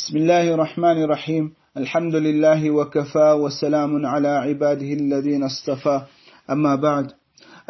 بسم الله الرحمن الرحيم. الحمد لله وكفى وسلام على عباده الذين اصطفى. أما بعد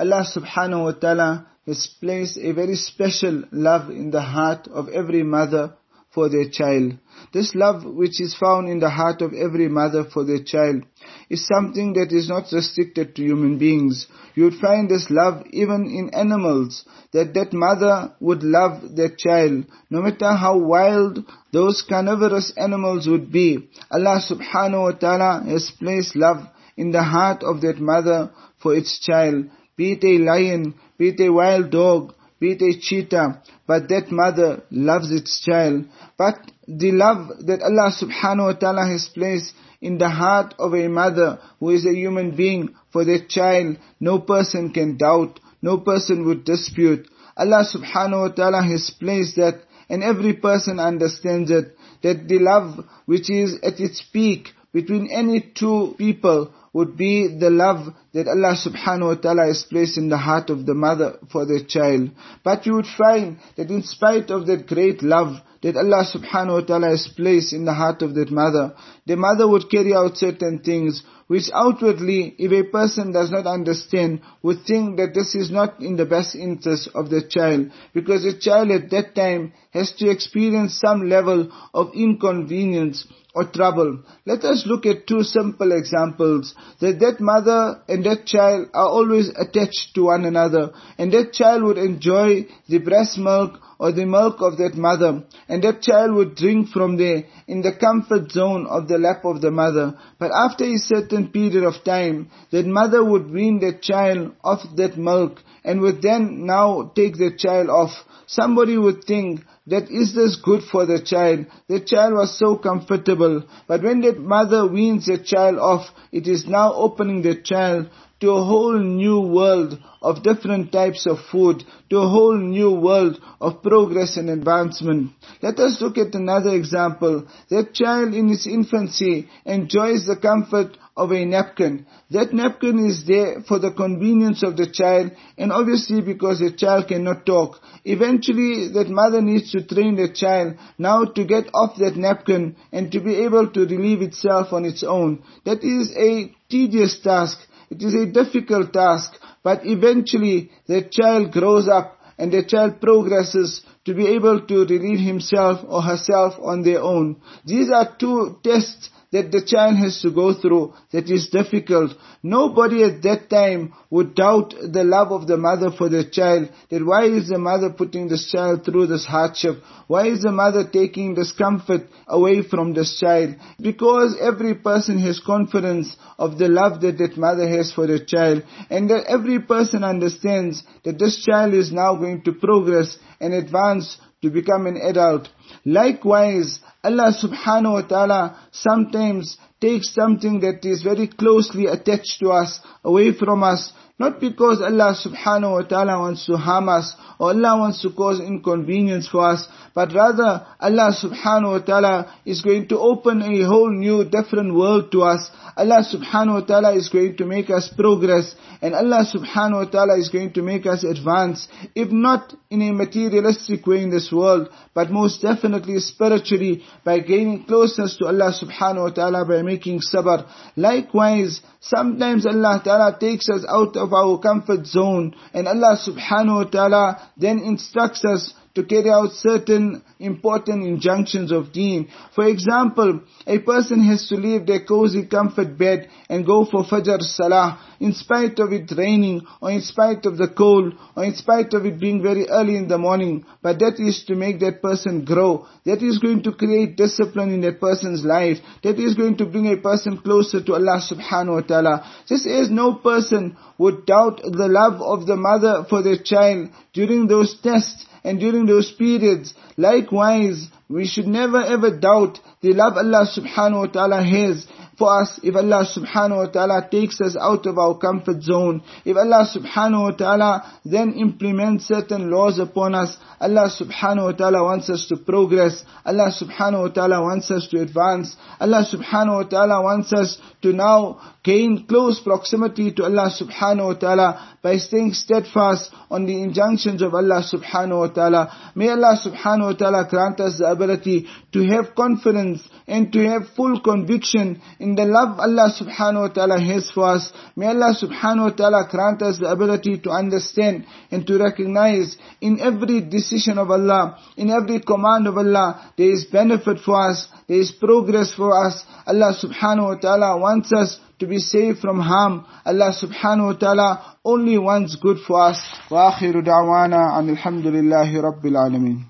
الله سبحانه وتعالى has placed a very special love in the heart of every mother for their child. This love which is found in the heart of every mother for their child is something that is not restricted to human beings. You would find this love even in animals, that that mother would love their child, no matter how wild those carnivorous animals would be. Allah subhanahu wa ta'ala has placed love in the heart of that mother for its child, be it a lion, be it a wild dog, be it a cheetah, but that mother loves its child. But the love that Allah subhanahu wa ta'ala has placed in the heart of a mother who is a human being for that child, no person can doubt, no person would dispute. Allah subhanahu wa ta'ala has placed that and every person understands it, that the love which is at its peak between any two people would be the love that Allah subhanahu wa ta'ala has placed in the heart of the mother for their child. But you would find that in spite of that great love that Allah subhanahu wa ta'ala has placed in the heart of that mother, the mother would carry out certain things which outwardly, if a person does not understand, would think that this is not in the best interest of the child, because the child at that time has to experience some level of inconvenience or trouble. Let us look at two simple examples. That that mother and that child are always attached to one another and that child would enjoy the breast milk or the milk of that mother and that child would drink from there in the comfort zone of the lap of the mother. But after a certain period of time, that mother would wean that child off that milk and would then now take the child off. Somebody would think that is this good for the child? The child was so comfortable. But when that mother weans the child off, it is now opening the child to a whole new world of different types of food, to a whole new world of progress and advancement. Let us look at another example. That child in its infancy enjoys the comfort of a napkin. That napkin is there for the convenience of the child and obviously because the child cannot talk. Eventually that mother needs to train the child now to get off that napkin and to be able to relieve itself on its own. That is a tedious task. It is a difficult task, but eventually the child grows up and the child progresses to be able to relieve himself or herself on their own. These are two tests that the child has to go through that is difficult. Nobody at that time would doubt the love of the mother for the child, that why is the mother putting this child through this hardship? Why is the mother taking discomfort away from this child? Because every person has confidence of the love that that mother has for the child, and that every person understands that this child is now going to progress and advance to become an adult. Likewise, Allah subhanahu wa ta'ala sometimes takes something that is very closely attached to us away from us not because Allah subhanahu wa ta'ala wants to harm us or Allah wants to cause inconvenience for us, but rather Allah subhanahu wa ta'ala is going to open a whole new different world to us. Allah subhanahu wa ta'ala is going to make us progress and Allah subhanahu wa ta'ala is going to make us advance, if not in a materialistic way in this world, but most definitely spiritually by gaining closeness to Allah subhanahu wa ta'ala by making sabr. Likewise, sometimes Allah ta'ala takes us out of our comfort zone. And Allah subhanahu wa ta'ala then instructs us to carry out certain important injunctions of deen. For example, a person has to leave their cozy comfort bed and go for Fajr Salah in spite of it raining or in spite of the cold or in spite of it being very early in the morning. But that is to make that person grow. That is going to create discipline in that person's life. That is going to bring a person closer to Allah subhanahu wa ta'ala. Just as no person would doubt the love of the mother for their child during those tests and during those periods. Likewise, we should never ever doubt the love Allah subhanahu wa ta'ala has for us, if Allah subhanahu wa ta'ala takes us out of our comfort zone, if Allah subhanahu wa ta'ala then implements certain laws upon us, Allah subhanahu wa ta'ala wants us to progress, Allah subhanahu wa ta'ala wants us to advance, Allah subhanahu wa ta'ala wants us to now gain close proximity to Allah subhanahu wa ta'ala by staying steadfast on the injunctions of Allah subhanahu wa ta'ala. May Allah subhanahu wa ta'ala grant us the ability to have confidence and to have full conviction in the love Allah subhanahu wa ta'ala has for us. May Allah subhanahu wa ta'ala grant us the ability to understand and to recognize in every decision of Allah, in every command of Allah, there is benefit for us, there is progress for us. Allah subhanahu wa ta'ala wants us to be safe from harm. Allah subhanahu wa ta'ala only wants good for us. وآخر دعوانا عن الحمد لله رب العالمين